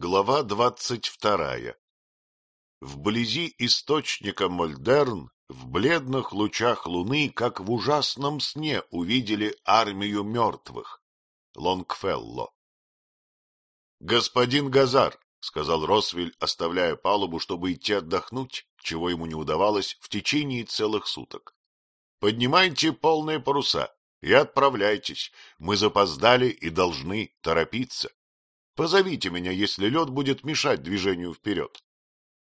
Глава двадцать вторая Вблизи источника Мольдерн, в бледных лучах луны, как в ужасном сне, увидели армию мертвых. Лонгфелло. — Господин Газар, — сказал Росвель, оставляя палубу, чтобы идти отдохнуть, чего ему не удавалось в течение целых суток. — Поднимайте полные паруса и отправляйтесь. Мы запоздали и должны торопиться. Позовите меня, если лед будет мешать движению вперед.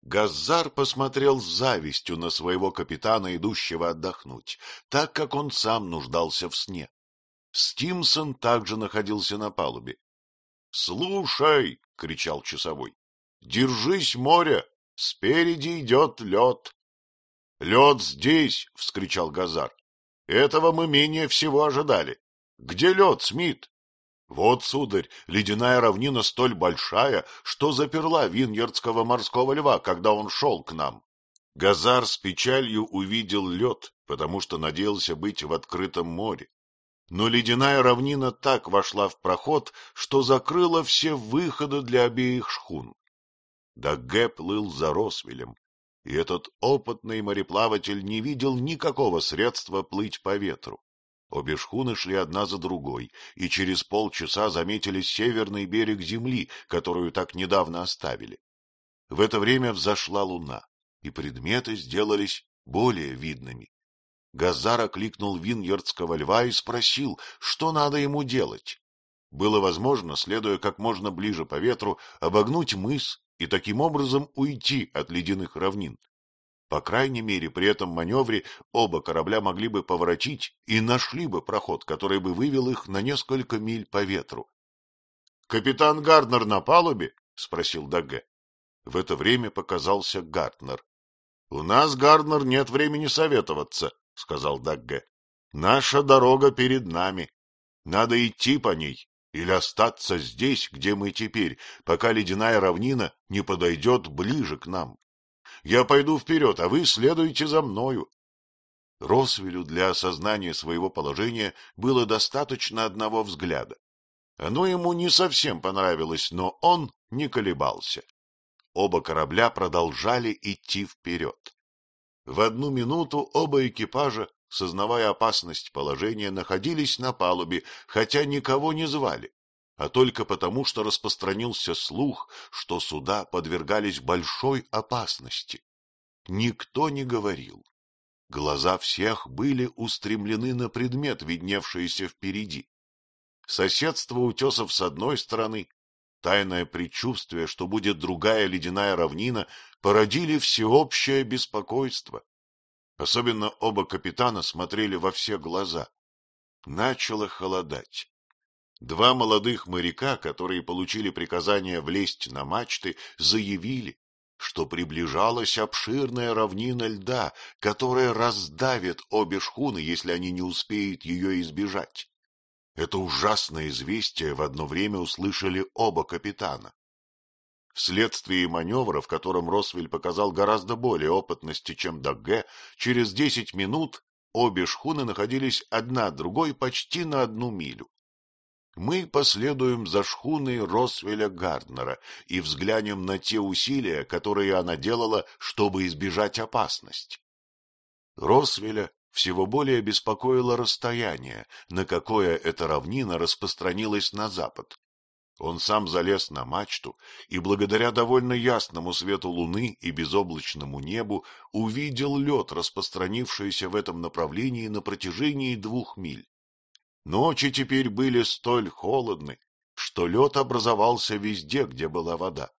Газар посмотрел с завистью на своего капитана, идущего отдохнуть, так как он сам нуждался в сне. Стимсон также находился на палубе. — Слушай! — кричал часовой. — Держись, море! Спереди идет лед! — Лед здесь! — вскричал Газар. — Этого мы менее всего ожидали. Где лед, Смит? Вот, сударь, ледяная равнина столь большая, что заперла виньердского морского льва, когда он шел к нам. Газар с печалью увидел лед, потому что надеялся быть в открытом море. Но ледяная равнина так вошла в проход, что закрыла все выходы для обеих шхун. Дагге плыл за Росвелем, и этот опытный мореплаватель не видел никакого средства плыть по ветру. Обе шхуны шли одна за другой, и через полчаса заметили северный берег земли, которую так недавно оставили. В это время взошла луна, и предметы сделались более видными. Газар окликнул виньердского льва и спросил, что надо ему делать. Было возможно, следуя как можно ближе по ветру, обогнуть мыс и таким образом уйти от ледяных равнин. По крайней мере, при этом маневре оба корабля могли бы поворотить и нашли бы проход, который бы вывел их на несколько миль по ветру. — Капитан Гарднер на палубе? — спросил Дагге. В это время показался Гарднер. — У нас, Гарднер, нет времени советоваться, — сказал Дагге. — Наша дорога перед нами. Надо идти по ней или остаться здесь, где мы теперь, пока ледяная равнина не подойдет ближе к нам. Я пойду вперед, а вы следуйте за мною. Росвелю для осознания своего положения было достаточно одного взгляда. Оно ему не совсем понравилось, но он не колебался. Оба корабля продолжали идти вперед. В одну минуту оба экипажа, сознавая опасность положения, находились на палубе, хотя никого не звали а только потому, что распространился слух, что суда подвергались большой опасности. Никто не говорил. Глаза всех были устремлены на предмет, видневшийся впереди. Соседство утесов с одной стороны, тайное предчувствие, что будет другая ледяная равнина, породили всеобщее беспокойство. Особенно оба капитана смотрели во все глаза. Начало холодать. Два молодых моряка, которые получили приказание влезть на мачты, заявили, что приближалась обширная равнина льда, которая раздавит обе шхуны, если они не успеют ее избежать. Это ужасное известие в одно время услышали оба капитана. Вследствие маневра, в котором Росвель показал гораздо более опытности, чем Дагге, через десять минут обе шхуны находились одна другой почти на одну милю мы последуем за шхуной Росвеля Гарднера и взглянем на те усилия, которые она делала, чтобы избежать опасность. Росвеля всего более беспокоило расстояние, на какое эта равнина распространилась на запад. Он сам залез на мачту и, благодаря довольно ясному свету луны и безоблачному небу, увидел лед, распространившийся в этом направлении на протяжении двух миль. Ночи теперь были столь холодны, что лед образовался везде, где была вода.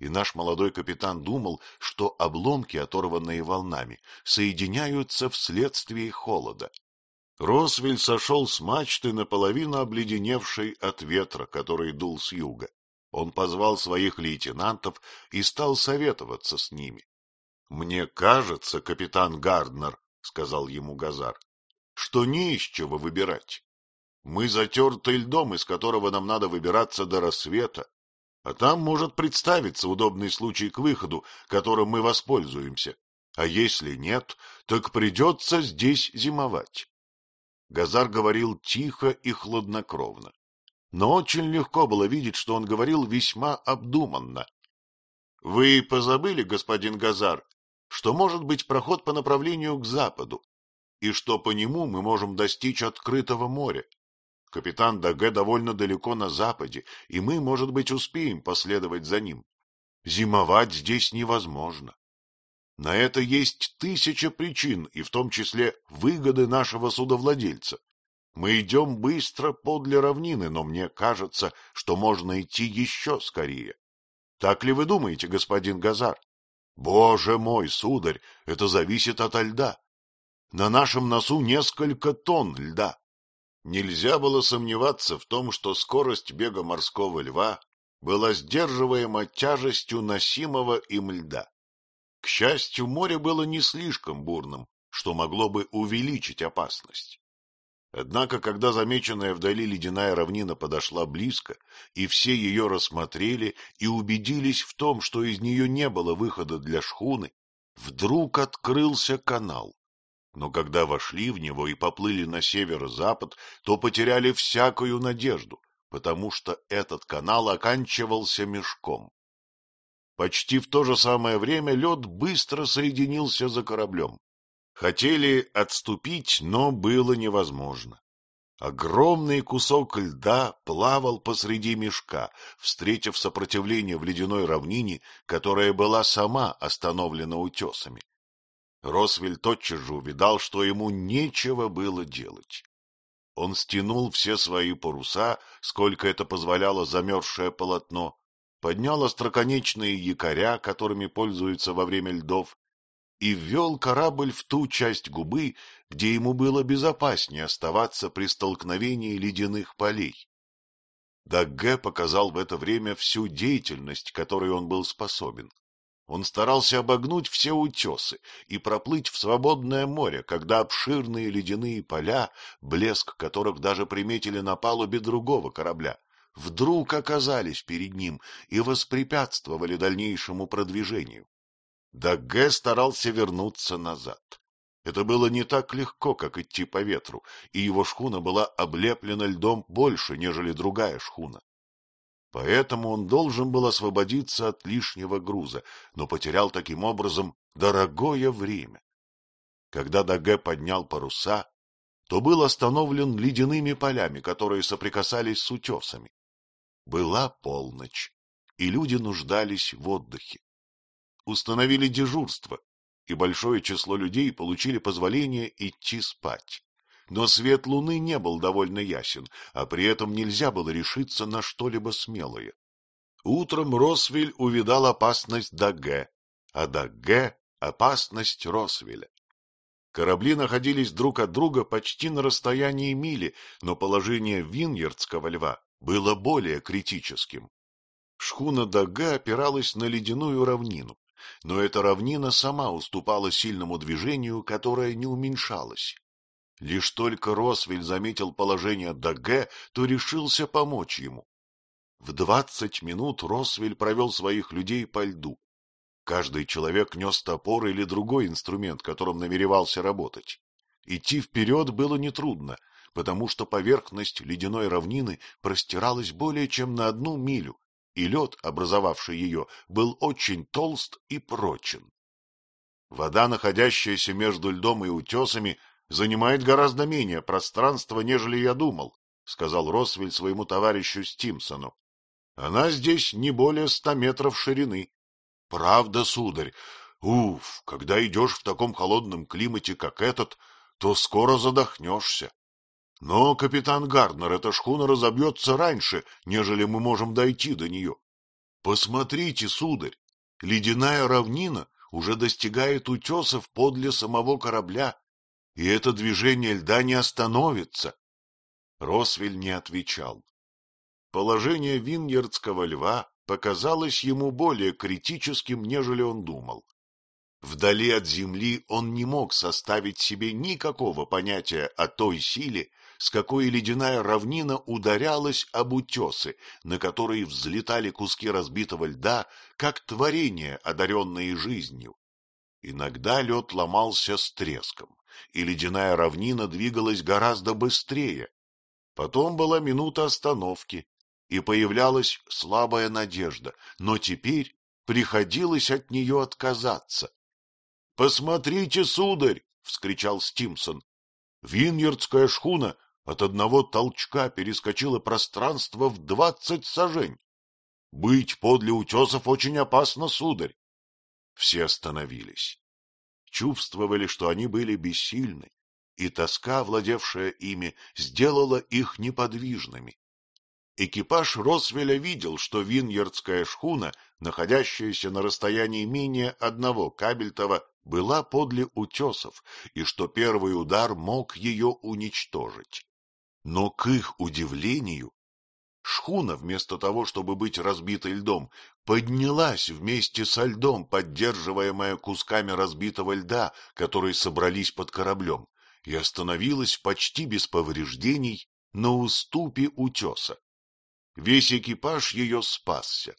И наш молодой капитан думал, что обломки, оторванные волнами, соединяются вследствие холода. Росвель сошел с мачты, наполовину обледеневшей от ветра, который дул с юга. Он позвал своих лейтенантов и стал советоваться с ними. — Мне кажется, капитан Гарднер, — сказал ему Газар, — что не из чего выбирать. Мы затерты льдом, из которого нам надо выбираться до рассвета, а там может представиться удобный случай к выходу, которым мы воспользуемся. А если нет, так придется здесь зимовать. Газар говорил тихо и хладнокровно. но очень легко было видеть, что он говорил весьма обдуманно. — Вы позабыли, господин Газар, что может быть проход по направлению к западу, и что по нему мы можем достичь открытого моря. Капитан Даге довольно далеко на западе, и мы, может быть, успеем последовать за ним. Зимовать здесь невозможно. На это есть тысяча причин, и в том числе выгоды нашего судовладельца. Мы идем быстро подле равнины, но мне кажется, что можно идти еще скорее. Так ли вы думаете, господин Газар? Боже мой, сударь, это зависит от льда. На нашем носу несколько тонн льда. Нельзя было сомневаться в том, что скорость бега морского льва была сдерживаема тяжестью носимого им льда. К счастью, море было не слишком бурным, что могло бы увеличить опасность. Однако, когда замеченная вдали ледяная равнина подошла близко, и все ее рассмотрели и убедились в том, что из нее не было выхода для шхуны, вдруг открылся канал. Но когда вошли в него и поплыли на северо-запад, то потеряли всякую надежду, потому что этот канал оканчивался мешком. Почти в то же самое время лед быстро соединился за кораблем. Хотели отступить, но было невозможно. Огромный кусок льда плавал посреди мешка, встретив сопротивление в ледяной равнине, которая была сама остановлена утесами. Росвель тотчас же увидал, что ему нечего было делать. Он стянул все свои паруса, сколько это позволяло замерзшее полотно, поднял остроконечные якоря, которыми пользуются во время льдов, и ввел корабль в ту часть губы, где ему было безопаснее оставаться при столкновении ледяных полей. Дагге показал в это время всю деятельность, которой он был способен. Он старался обогнуть все утесы и проплыть в свободное море, когда обширные ледяные поля, блеск которых даже приметили на палубе другого корабля, вдруг оказались перед ним и воспрепятствовали дальнейшему продвижению. Дагге старался вернуться назад. Это было не так легко, как идти по ветру, и его шхуна была облеплена льдом больше, нежели другая шхуна. Поэтому он должен был освободиться от лишнего груза, но потерял таким образом дорогое время. Когда Даге поднял паруса, то был остановлен ледяными полями, которые соприкасались с утесами. Была полночь, и люди нуждались в отдыхе установили дежурство, и большое число людей получили позволение идти спать. Но свет луны не был довольно ясен, а при этом нельзя было решиться на что-либо смелое. Утром Росвель увидал опасность Даге, а Даге — опасность Росвеля. Корабли находились друг от друга почти на расстоянии мили, но положение Виньердского льва было более критическим. Шхуна Дага опиралась на ледяную равнину но эта равнина сама уступала сильному движению, которое не уменьшалось. Лишь только Росвель заметил положение Даге, то решился помочь ему. В двадцать минут Росвель провел своих людей по льду. Каждый человек нес топор или другой инструмент, которым намеревался работать. Идти вперед было нетрудно, потому что поверхность ледяной равнины простиралась более чем на одну милю, и лед, образовавший ее, был очень толст и прочен. Вода, находящаяся между льдом и утесами, занимает гораздо менее пространства, нежели я думал, — сказал Росвель своему товарищу Стимсону. — Она здесь не более ста метров ширины. — Правда, сударь. Уф, когда идешь в таком холодном климате, как этот, то скоро задохнешься. Но, капитан Гарднер, эта шхуна разобьется раньше, нежели мы можем дойти до нее. Посмотрите, сударь, ледяная равнина уже достигает утесов подле самого корабля, и это движение льда не остановится. Росвель не отвечал. Положение Виньердского льва показалось ему более критическим, нежели он думал. Вдали от земли он не мог составить себе никакого понятия о той силе, с какой ледяная равнина ударялась об утесы, на которые взлетали куски разбитого льда, как творения, одаренные жизнью. Иногда лед ломался с треском, и ледяная равнина двигалась гораздо быстрее. Потом была минута остановки, и появлялась слабая надежда, но теперь приходилось от нее отказаться. — Посмотрите, сударь! — вскричал Стимсон. Виньердская шхуна от одного толчка перескочила пространство в двадцать сажень. Быть подле утесов очень опасно, сударь. Все остановились. Чувствовали, что они были бессильны, и тоска, владевшая ими, сделала их неподвижными. Экипаж Росвеля видел, что виньердская шхуна, находящаяся на расстоянии менее одного кабельтова, была подле утесов, и что первый удар мог ее уничтожить. Но к их удивлению шхуна, вместо того, чтобы быть разбитой льдом, поднялась вместе со льдом, поддерживаемая кусками разбитого льда, которые собрались под кораблем, и остановилась почти без повреждений на уступе утеса. Весь экипаж ее спасся.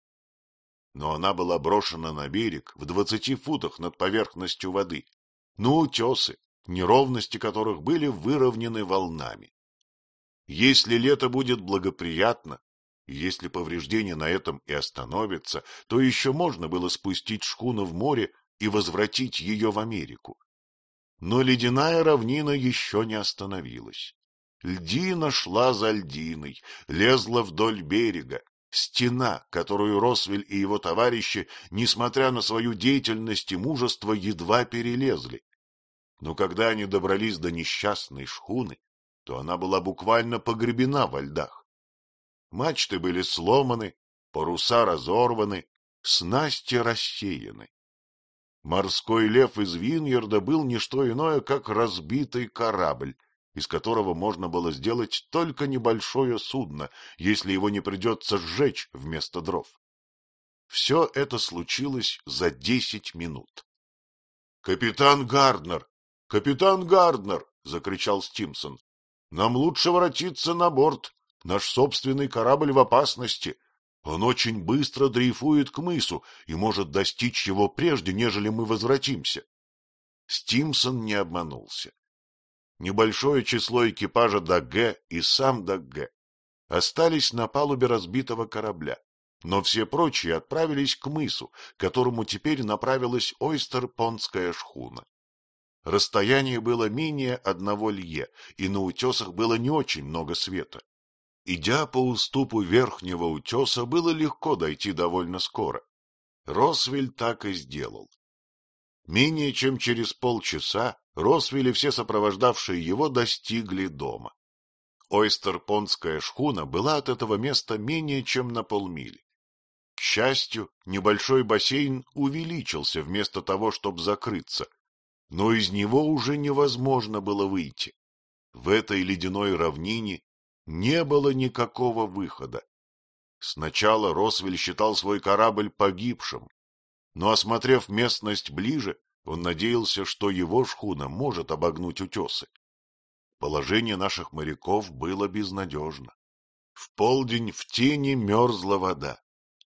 Но она была брошена на берег в двадцати футах над поверхностью воды, на утесы, неровности которых были выровнены волнами. Если лето будет благоприятно, если повреждение на этом и остановится, то еще можно было спустить шхуну в море и возвратить ее в Америку. Но ледяная равнина еще не остановилась. Льдина шла за льдиной, лезла вдоль берега. Стена, которую Росвель и его товарищи, несмотря на свою деятельность и мужество, едва перелезли. Но когда они добрались до несчастной шхуны, то она была буквально погребена во льдах. Мачты были сломаны, паруса разорваны, снасти рассеяны. Морской лев из Виньерда был не что иное, как разбитый корабль, из которого можно было сделать только небольшое судно, если его не придется сжечь вместо дров. Все это случилось за десять минут. — Капитан Гарднер! Капитан Гарднер! — закричал Стимсон. — Нам лучше воротиться на борт. Наш собственный корабль в опасности. Он очень быстро дрейфует к мысу и может достичь его прежде, нежели мы возвратимся. Стимсон не обманулся небольшое число экипажа Дагге и сам Дагге остались на палубе разбитого корабля, но все прочие отправились к мысу, к которому теперь направилась ойстер-понтская шхуна. Расстояние было менее одного лье, и на утесах было не очень много света. Идя по уступу верхнего утеса, было легко дойти довольно скоро. Росвель так и сделал. Менее чем через полчаса Росвель и все сопровождавшие его достигли дома. Ойстер-понтская шхуна была от этого места менее чем на полмили. К счастью, небольшой бассейн увеличился вместо того, чтобы закрыться, но из него уже невозможно было выйти. В этой ледяной равнине не было никакого выхода. Сначала Росвель считал свой корабль погибшим, но, осмотрев местность ближе, он надеялся, что его шхуна может обогнуть утесы. Положение наших моряков было безнадежно. В полдень в тени мерзла вода.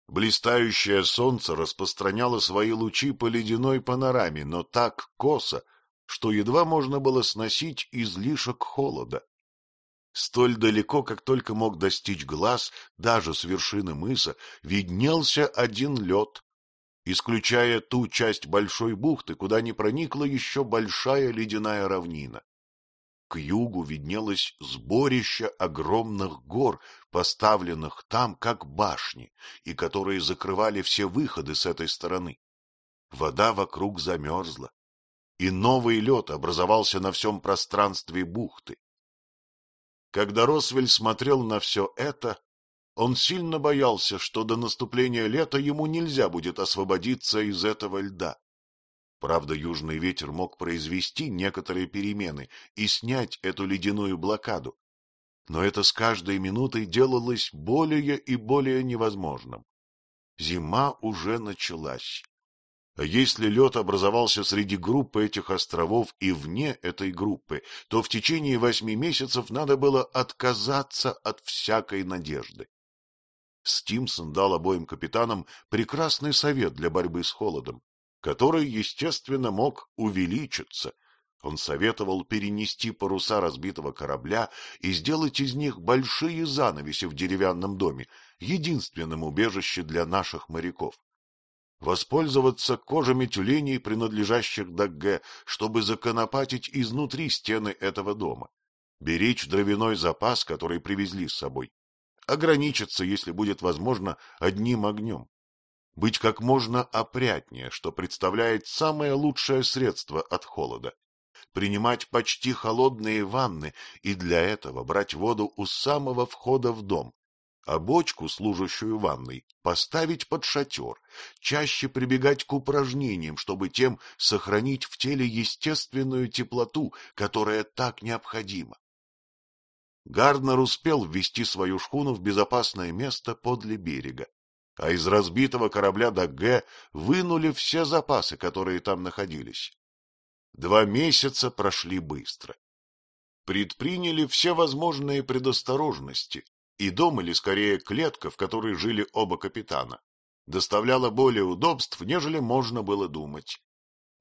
Блистающее солнце распространяло свои лучи по ледяной панораме, но так косо, что едва можно было сносить излишек холода. Столь далеко, как только мог достичь глаз, даже с вершины мыса, виднелся один лед, исключая ту часть большой бухты, куда не проникла еще большая ледяная равнина. К югу виднелось сборище огромных гор, поставленных там как башни, и которые закрывали все выходы с этой стороны. Вода вокруг замерзла, и новый лед образовался на всем пространстве бухты. Когда Росвель смотрел на все это, он сильно боялся, что до наступления лета ему нельзя будет освободиться из этого льда. Правда, южный ветер мог произвести некоторые перемены и снять эту ледяную блокаду. Но это с каждой минутой делалось более и более невозможным. Зима уже началась. А если лед образовался среди группы этих островов и вне этой группы, то в течение восьми месяцев надо было отказаться от всякой надежды. Стимсон дал обоим капитанам прекрасный совет для борьбы с холодом, который, естественно, мог увеличиться, Он советовал перенести паруса разбитого корабля и сделать из них большие занавеси в деревянном доме, единственном убежище для наших моряков. Воспользоваться кожами тюленей, принадлежащих Дагге, чтобы законопатить изнутри стены этого дома. Беречь дровяной запас, который привезли с собой. Ограничиться, если будет возможно, одним огнем. Быть как можно опрятнее, что представляет самое лучшее средство от холода принимать почти холодные ванны и для этого брать воду у самого входа в дом, а бочку, служащую ванной, поставить под шатер, чаще прибегать к упражнениям, чтобы тем сохранить в теле естественную теплоту, которая так необходима. Гарднер успел ввести свою шхуну в безопасное место подле берега, а из разбитого корабля Дагге вынули все запасы, которые там находились. Два месяца прошли быстро. Предприняли все возможные предосторожности, и дом, или скорее клетка, в которой жили оба капитана, доставляла более удобств, нежели можно было думать.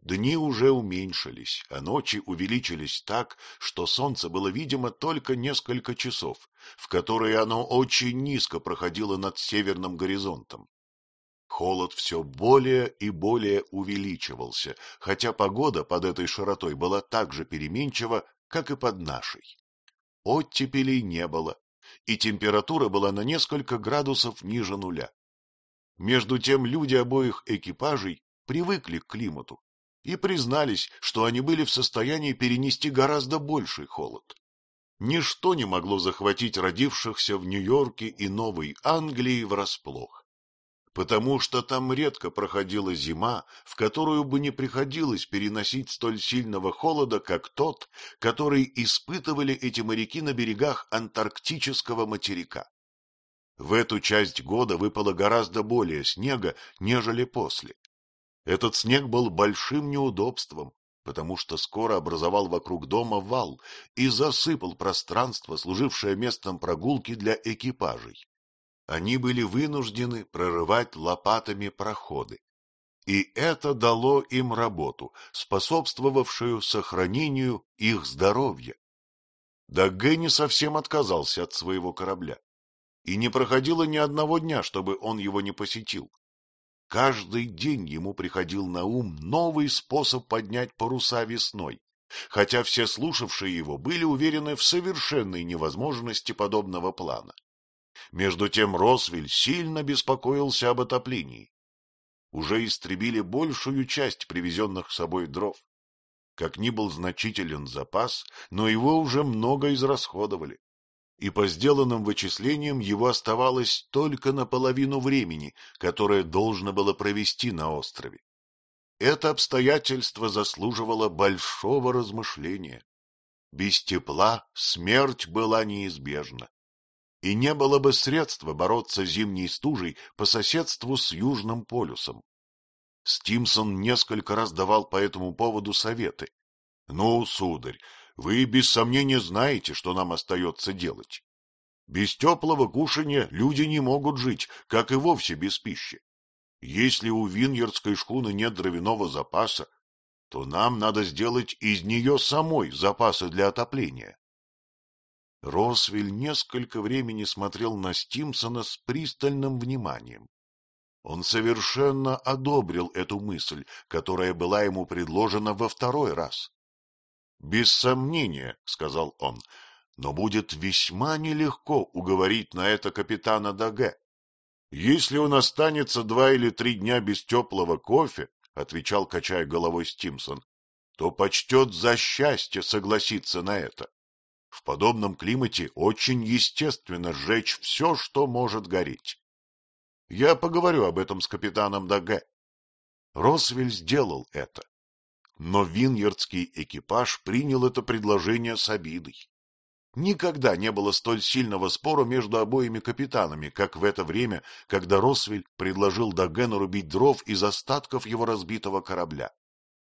Дни уже уменьшились, а ночи увеличились так, что солнце было видимо только несколько часов, в которые оно очень низко проходило над северным горизонтом. Холод все более и более увеличивался, хотя погода под этой широтой была так же переменчива, как и под нашей. Оттепелей не было, и температура была на несколько градусов ниже нуля. Между тем люди обоих экипажей привыкли к климату и признались, что они были в состоянии перенести гораздо больший холод. Ничто не могло захватить родившихся в Нью-Йорке и Новой Англии врасплох потому что там редко проходила зима, в которую бы не приходилось переносить столь сильного холода, как тот, который испытывали эти моряки на берегах антарктического материка. В эту часть года выпало гораздо более снега, нежели после. Этот снег был большим неудобством, потому что скоро образовал вокруг дома вал и засыпал пространство, служившее местом прогулки для экипажей они были вынуждены прорывать лопатами проходы. И это дало им работу, способствовавшую сохранению их здоровья. Дагге не совсем отказался от своего корабля, и не проходило ни одного дня, чтобы он его не посетил. Каждый день ему приходил на ум новый способ поднять паруса весной, хотя все слушавшие его были уверены в совершенной невозможности подобного плана. Между тем Росвель сильно беспокоился об отоплении. Уже истребили большую часть привезенных с собой дров. Как ни был значителен запас, но его уже много израсходовали. И по сделанным вычислениям его оставалось только наполовину времени, которое должно было провести на острове. Это обстоятельство заслуживало большого размышления. Без тепла смерть была неизбежна и не было бы средства бороться зимней стужей по соседству с Южным полюсом. Стимсон несколько раз давал по этому поводу советы. — Ну, сударь, вы без сомнения знаете, что нам остается делать. Без теплого кушания люди не могут жить, как и вовсе без пищи. Если у виньердской шхуны нет дровяного запаса, то нам надо сделать из нее самой запасы для отопления. Росвель несколько времени смотрел на Стимсона с пристальным вниманием. Он совершенно одобрил эту мысль, которая была ему предложена во второй раз. — Без сомнения, — сказал он, — но будет весьма нелегко уговорить на это капитана Даге. Если он останется два или три дня без теплого кофе, — отвечал, качая головой Стимсон, — то почтет за счастье согласиться на это. В подобном климате очень естественно сжечь все, что может гореть. Я поговорю об этом с капитаном Даге. Росвель сделал это. Но виньердский экипаж принял это предложение с обидой. Никогда не было столь сильного спора между обоими капитанами, как в это время, когда Росвель предложил Дагену рубить дров из остатков его разбитого корабля.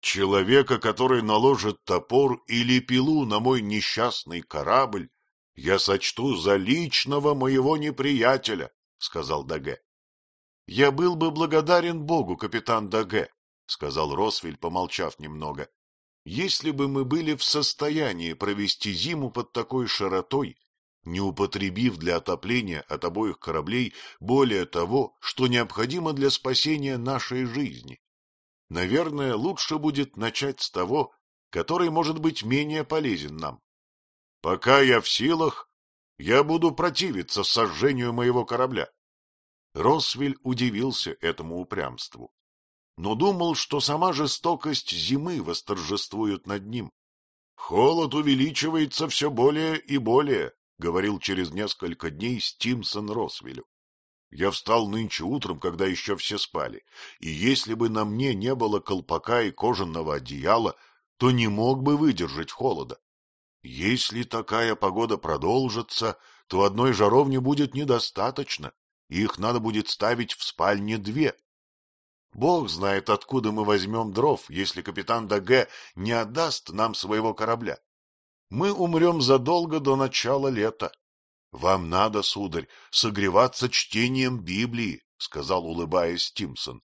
Человека, который наложит топор или пилу на мой несчастный корабль, я сочту за личного моего неприятеля, — сказал Даге. — Я был бы благодарен Богу, капитан Даге, — сказал Росвель, помолчав немного, Если бы мы были в состоянии провести зиму под такой широтой, не употребив для отопления от обоих кораблей более того, что необходимо для спасения нашей жизни, наверное, лучше будет начать с того, который может быть менее полезен нам. Пока я в силах, я буду противиться сожжению моего корабля. Росвель удивился этому упрямству, но думал, что сама жестокость зимы восторжествует над ним. Холод увеличивается все более и более, — говорил через несколько дней Стимсон Росвелю. Я встал нынче утром, когда еще все спали, и если бы на мне не было колпака и кожаного одеяла, то не мог бы выдержать холода. Если такая погода продолжится, то одной жаровни будет недостаточно, их надо будет ставить в спальне две. Бог знает, откуда мы возьмем дров, если капитан Даге не отдаст нам своего корабля. Мы умрем задолго до начала лета. Вам надо, сударь, согреваться чтением Библии, — сказал, улыбаясь Тимсон.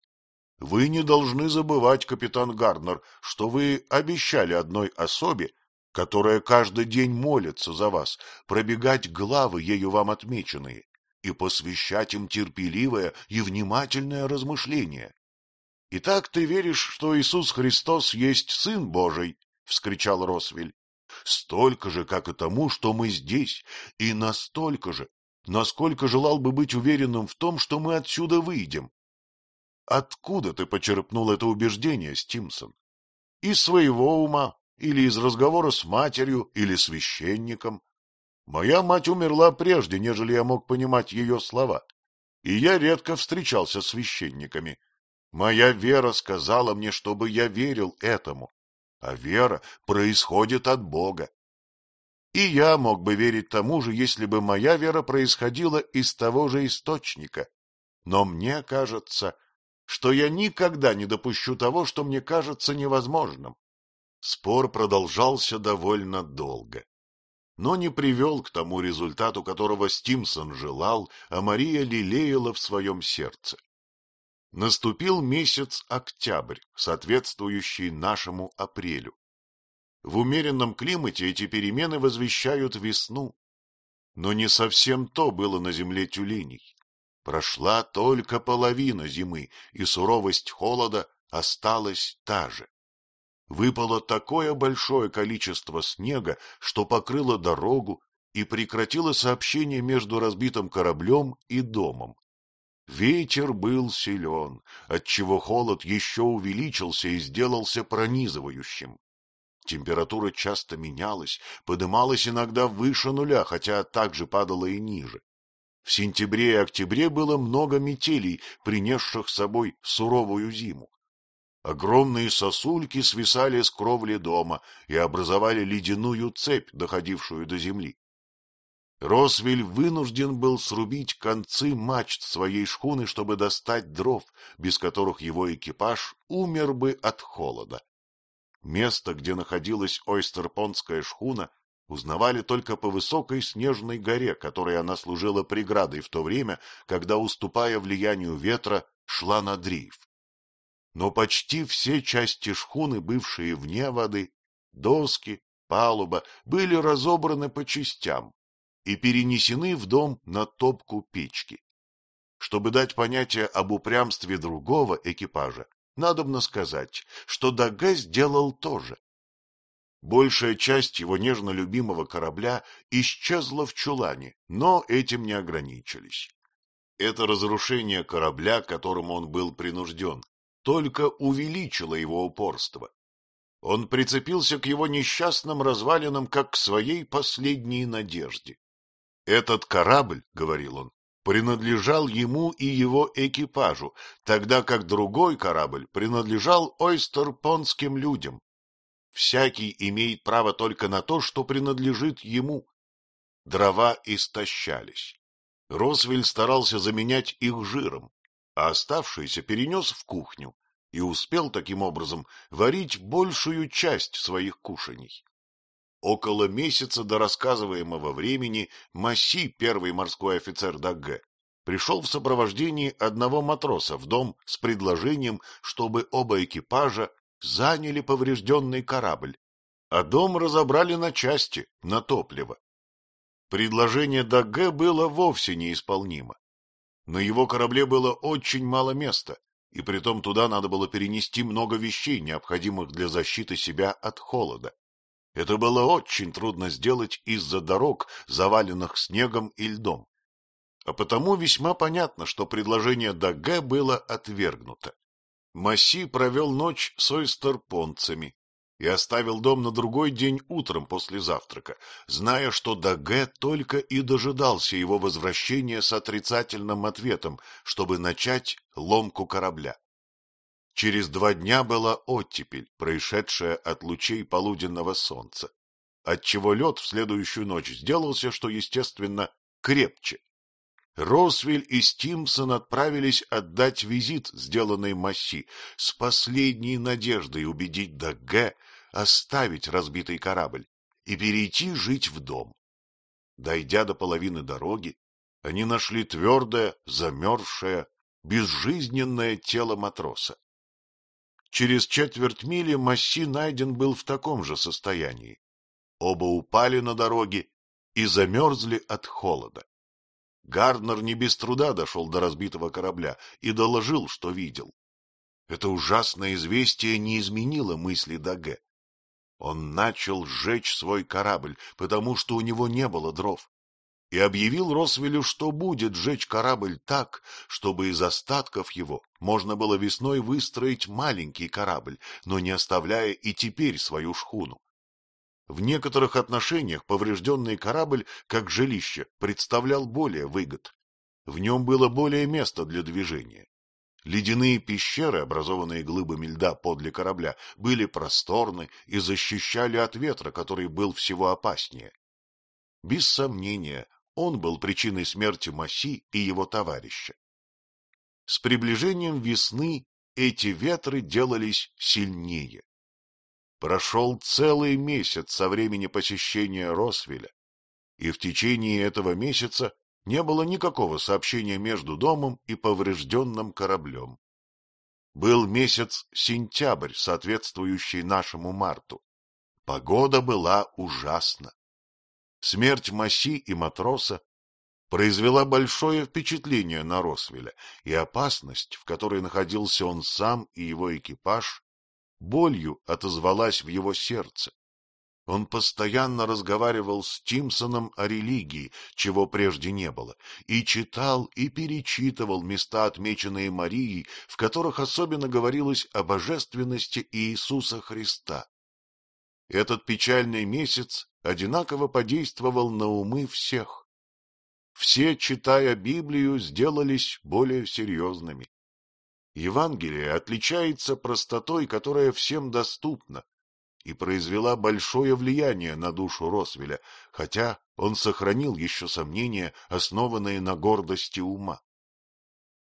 Вы не должны забывать, капитан Гарднер, что вы обещали одной особе, которая каждый день молится за вас, пробегать главы, ею вам отмеченные и посвящать им терпеливое и внимательное размышление. — Итак, ты веришь, что Иисус Христос есть Сын Божий? — вскричал Росвель. — Столько же, как и тому, что мы здесь, и настолько же, насколько желал бы быть уверенным в том, что мы отсюда выйдем. Откуда ты почерпнул это убеждение, Стимсон? Из своего ума, или из разговора с матерью, или священником? Моя мать умерла прежде, нежели я мог понимать ее слова, и я редко встречался с священниками. Моя вера сказала мне, чтобы я верил этому, а вера происходит от Бога. И я мог бы верить тому же, если бы моя вера происходила из того же источника. Но мне кажется, что я никогда не допущу того, что мне кажется невозможным. Спор продолжался довольно долго но не привел к тому результату, которого Стимсон желал, а Мария лелеяла в своем сердце. Наступил месяц октябрь, соответствующий нашему апрелю. В умеренном климате эти перемены возвещают весну. Но не совсем то было на земле тюленей. Прошла только половина зимы, и суровость холода осталась та же выпало такое большое количество снега, что покрыло дорогу и прекратило сообщение между разбитым кораблем и домом. Ветер был силен, отчего холод еще увеличился и сделался пронизывающим. Температура часто менялась, подымалась иногда выше нуля, хотя также падала и ниже. В сентябре и октябре было много метелей, принесших с собой суровую зиму. Огромные сосульки свисали с кровли дома и образовали ледяную цепь, доходившую до земли. Росвель вынужден был срубить концы мачт своей шхуны, чтобы достать дров, без которых его экипаж умер бы от холода. Место, где находилась ойстерпонская шхуна, узнавали только по высокой снежной горе, которой она служила преградой в то время, когда, уступая влиянию ветра, шла на дрейф но почти все части шхуны, бывшие вне воды, доски, палуба, были разобраны по частям и перенесены в дом на топку печки. Чтобы дать понятие об упрямстве другого экипажа, надобно сказать, что Даге сделал то же. Большая часть его нежно любимого корабля исчезла в чулане, но этим не ограничились. Это разрушение корабля, к которому он был принужден, только увеличило его упорство. Он прицепился к его несчастным развалинам как к своей последней надежде. Этот корабль, — говорил он, — принадлежал ему и его экипажу, тогда как другой корабль принадлежал ойстерпонским людям. Всякий имеет право только на то, что принадлежит ему. Дрова истощались. Росвель старался заменять их жиром, а оставшиеся перенес в кухню и успел таким образом варить большую часть своих кушаний. Около месяца до рассказываемого времени Маси, первый морской офицер Дагге, пришел в сопровождении одного матроса в дом с предложением, чтобы оба экипажа заняли поврежденный корабль, а дом разобрали на части, на топливо. Предложение Даге было вовсе неисполнимо. На его корабле было очень мало места, и притом туда надо было перенести много вещей, необходимых для защиты себя от холода. Это было очень трудно сделать из-за дорог, заваленных снегом и льдом. А потому весьма понятно, что предложение Даге было отвергнуто. Масси провел ночь с ойстерпонцами, и оставил дом на другой день утром после завтрака, зная, что Даге только и дожидался его возвращения с отрицательным ответом, чтобы начать ломку корабля. Через два дня была оттепель, происшедшая от лучей полуденного солнца, отчего лед в следующую ночь сделался, что, естественно, крепче. Росвель и Стимсон отправились отдать визит, сделанный Масси, с последней надеждой убедить Даге оставить разбитый корабль и перейти жить в дом. Дойдя до половины дороги, они нашли твердое, замерзшее, безжизненное тело матроса. Через четверть мили Масси найден был в таком же состоянии. Оба упали на дороге и замерзли от холода. Гарднер не без труда дошел до разбитого корабля и доложил, что видел. Это ужасное известие не изменило мысли Даге. Он начал сжечь свой корабль, потому что у него не было дров, и объявил Росвелю, что будет сжечь корабль так, чтобы из остатков его можно было весной выстроить маленький корабль, но не оставляя и теперь свою шхуну. В некоторых отношениях поврежденный корабль, как жилище, представлял более выгод. В нем было более места для движения. Ледяные пещеры, образованные глыбами льда подле корабля, были просторны и защищали от ветра, который был всего опаснее. Без сомнения, он был причиной смерти Маси и его товарища. С приближением весны эти ветры делались сильнее. Прошел целый месяц со времени посещения Росвеля, и в течение этого месяца не было никакого сообщения между домом и поврежденным кораблем. Был месяц сентябрь, соответствующий нашему марту. Погода была ужасна. Смерть Маси и матроса произвела большое впечатление на Росвеля, и опасность, в которой находился он сам и его экипаж, болью отозвалась в его сердце. Он постоянно разговаривал с Тимсоном о религии, чего прежде не было, и читал и перечитывал места, отмеченные Марией, в которых особенно говорилось о божественности Иисуса Христа. Этот печальный месяц одинаково подействовал на умы всех. Все, читая Библию, сделались более серьезными. Евангелие отличается простотой, которая всем доступна, и произвела большое влияние на душу Росвеля, хотя он сохранил еще сомнения, основанные на гордости ума.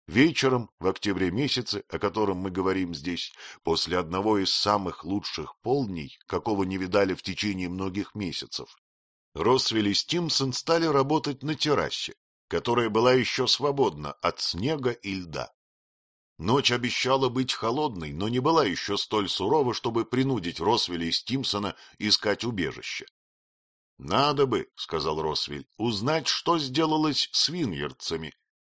Вечером, в октябре месяце, о котором мы говорим здесь, после одного из самых лучших полдней, какого не видали в течение многих месяцев, Росвель и Стимсон стали работать на террасе, которая была еще свободна от снега и льда. Ночь обещала быть холодной, но не была еще столь сурова, чтобы принудить Росвеля и Стимсона искать убежище. — Надо бы, — сказал Росвель, — узнать, что сделалось с виньердцами.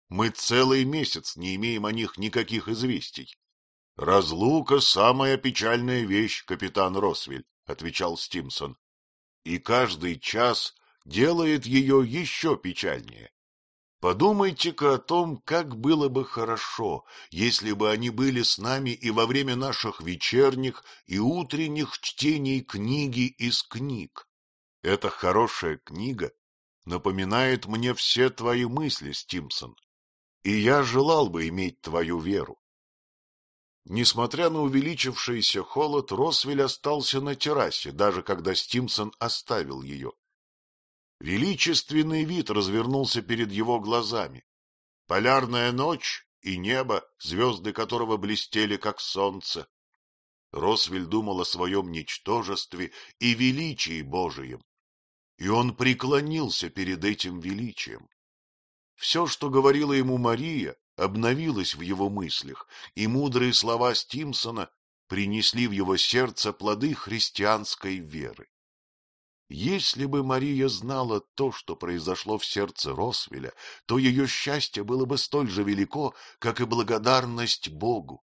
Мы целый месяц не имеем о них никаких известий. — Разлука — самая печальная вещь, капитан Росвель, — отвечал Стимсон. — И каждый час делает ее еще печальнее. Подумайте-ка о том, как было бы хорошо, если бы они были с нами и во время наших вечерних и утренних чтений книги из книг. Эта хорошая книга напоминает мне все твои мысли, Стимсон, и я желал бы иметь твою веру. Несмотря на увеличившийся холод, Росвель остался на террасе, даже когда Стимсон оставил ее. Величественный вид развернулся перед его глазами. Полярная ночь и небо, звезды которого блестели, как солнце. Росвель думал о своем ничтожестве и величии Божием, и он преклонился перед этим величием. Все, что говорила ему Мария, обновилось в его мыслях, и мудрые слова Стимсона принесли в его сердце плоды христианской веры. Если бы Мария знала то, что произошло в сердце Росвеля, то ее счастье было бы столь же велико, как и благодарность Богу.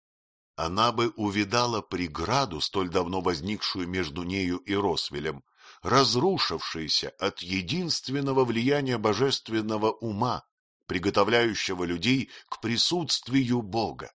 Она бы увидала преграду, столь давно возникшую между нею и Росвелем, разрушившийся от единственного влияния божественного ума, приготовляющего людей к присутствию Бога.